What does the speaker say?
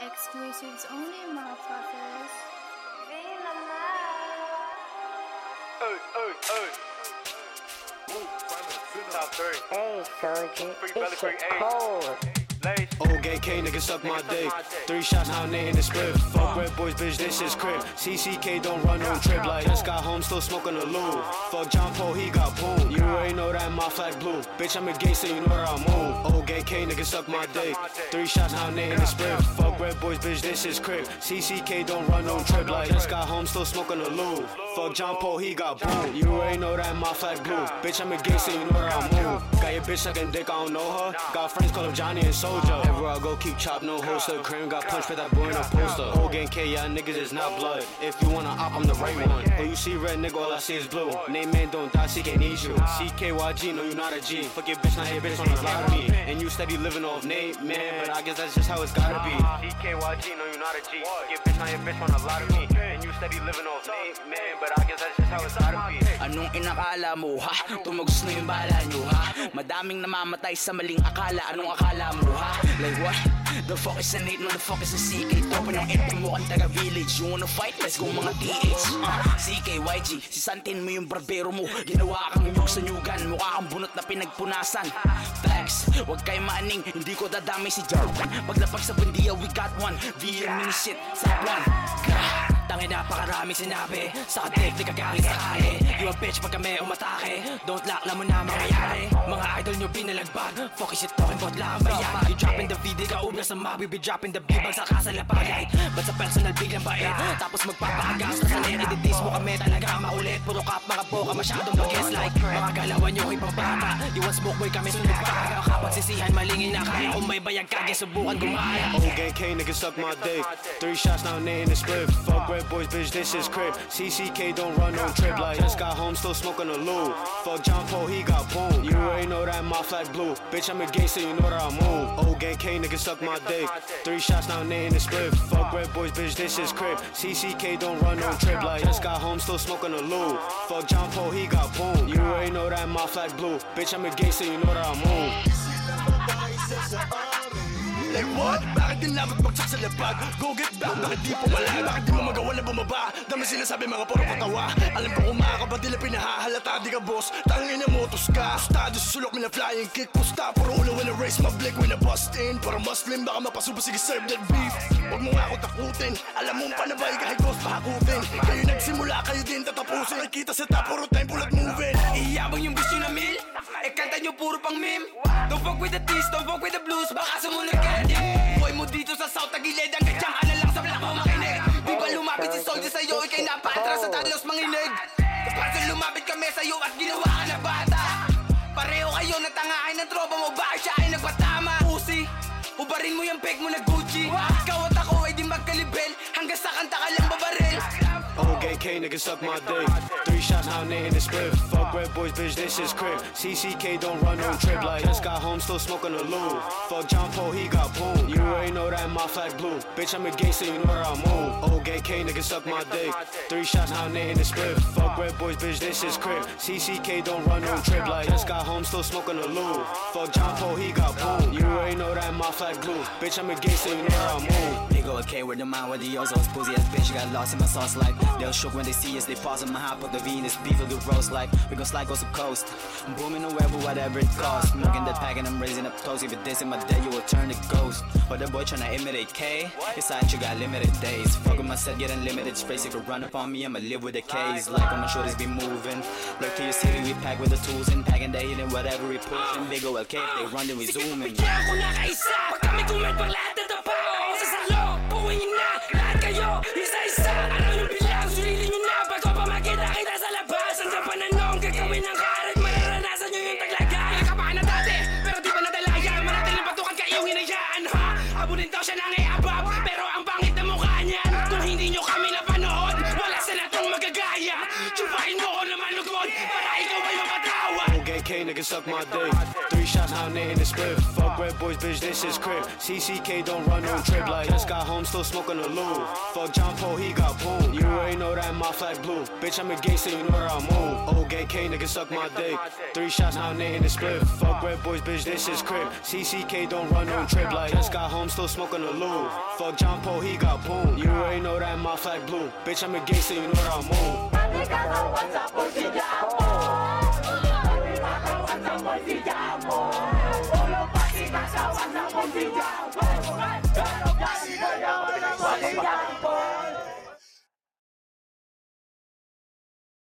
Exclusives only, motherfuckers. Hey, hey, hey. Top three. Hey, soldier, Free this Belly Free shit cold. Old gay K nigga suck my dick. Three shots now Nate in the split. Fuck red boys, bitch, this is crib. CCK don't run no trip like just got home, still smoking the loo. Fuck John Paul, he got boom. You already know that my flag blue. Bitch, I'm a gangster, you know that I move. Old gay K nigga suck my dick. Three shots now Nate in the split. Fuck red boys, bitch, this is crib. CCK don't run no trip like just got home, still smoking the loo. Fuck John Paul, he got boom. You already know that my flag blue. Bitch, I'm a gangster, you know that I move. Got your bitch sucking dick, I don't know her. Got friends call him Johnny and Soldier. Everywhere I go, keep chop, no holster. Cream got punched for that boy in a poster. Whole gang K, y'all niggas is not blood. If you wanna op, I'm the right one. Oh, you see red nigga, all I see is blue. Name man don't die, CK need you. CKYG, no, you not a G. Fuck your bitch, not your bitch on of me. And you steady living off Nate, man. But I guess that's just how it's gotta be. CKYG, no, you not a G. Fuck your bitch, not your bitch on a lot steady living off Nate, man. But I guess that's just how it's gotta be. Anong inakala mo ha? Tumagos na yung bala nyo ha? Madaming namamatay sa maling akala Anong akala mo ha? Like what? The fuck is an 8, no the fuck is CK Topo ng MP mo ang taga village You wanna fight? Let's go mga TH uh, CKYG, si Santin mo yung barbero mo. Ginawa kang nyug sa nyugan Mukha kang bunot na pinagpunasan. Facts, wag kayo maaning Hindi ko dadamay si Jarvan Paglapag sa bandiya we got one. VM mini shit, sa one. Gah! Tangin napakaraming sinabi. Sa kadik, di kagaling sa kaya You a bitch pag kami umatake. Don't lock na mo na mangyayari. Mga idol nyo pinalagbag. Fuck is it talking about lang bayan You dropping the video ka ubra sa We be dropping the b-bag sa kasalapagay Ba't sa personal biglang bait Tapos magpapagas ka sa net Ididis mo kami talaga maulit Puro kap mga boka masyadong mag-guess like Mga galawan nyo ibang bata want smoke boy kami sunod pa Kapag sisihan malingin na kaya Kung may bayag kage subukan gumaya Old gang K nigga suck my dick. Three shots now Nate in the split. Fuck red boys, bitch, this is crib. CCK don't run no trip like just got home, still smoking the loo. Fuck John Paul, he got boom. You already know that my flag blue. Bitch, I'm a gangster, you know that I move. Old gang K nigga suck my dick. Three shots now Nate in the split. Fuck red boys, bitch, this is crib. CCK don't run no trip like just got home, still smoking a loo. Fuck John Paul, he got boom. You already know that my flag blue. Bitch, I'm a gangster, you know that I move. Like what? Din sa lapag? Go get back, bakit di pumalag? Bakit di mo magawa na bumaba? Dami sinasabi mga puro patawa Alam ko kung makakabadila pinahahalata. Di ka boss, tangin na motos ka. Estado susulok na flying kick. Pusta, puro ulo when I raise my blick When I bust in, para Muslim Baka mapasubo, sige serve that beef. Huwag mo nga ako takutin. Alam mong panabay kahit boss pahakutin. Kayo nagsimula, kayo din tatapusin. Nakikita sa top, puro time pulat moving. Iyabang yung gusto na mil. Eh kanta nyo puro pang meme. Don't fuck with the tease, don't fuck with the blues. Baka sumunod ka din Boy mo Tagilid Ang gadyang na lang sa black makinig. Di ba lumapit si Soldier sa'yo? Ika'y napatras sa talos manginig. Kapaso lumapit kami sa'yo At ginawa ka na bata Pareho kayo natangahin ng tropa mo Bakit siya ay nagpatama. Pussy Ubarin mo yung peg mo na Gucci K nigga suck my dick. Three shots now Nate in the split. Fuck red boys, bitch, this is crib. CCK don't run no trip like just got home, still smoking the loo. Fuck John Paul, he got boom. You already know that my flag blue. Bitch, I'm a gangster, you know that I move. Old gang K nigga suck my dick. Three shots now Nate in the split. Fuck red boys, bitch, this is crib. CCK don't run no trip like just got home, still smoking the loo. Fuck John Paul, he got boom. You already know that my flag blue. Bitch, I'm a gangster, you know that I move. Nigga, okay, where the mind, where the ozos Pussy ass bitch, got lost in my sauce like They'll shook when they see us, they pause on my hot Put the Venus, will get roast like We gon' slide coast to coast. I'm booming wherever, whatever it costs. Smoking that pack and I'm raising up toast If it this in my day, you will turn to ghost. But the boy tryna imitate K? Inside you got limited days. Fuck with my set, get unlimited space. If you run up on me, I'ma live with the K's. Like on my shoulders be moving. Look to your city, we pack with the tools And packing they hitting whatever we pushing. Big ol' K, if they run then we zooming nigga suck my dick. Three shots now in the split. Fuck red boys, bitch, this is crib. CCK don't run no trip like just got home, still smoking the loo. Fuck John Paul, he got boom. You already know that my flag blue. Bitch, I'm a gangster, you know that I move. Old gay K, nigga, suck my dick. Three shots now in the split. Fuck red boys, bitch, this is crib. CCK don't run no trip like just got home, still smoking the loo. Fuck John Paul, he got boom. You already know that my flag blue. Bitch, I'm a gangster, you know that I move. bolsillamos, con los patitas aguanta bolsillamos.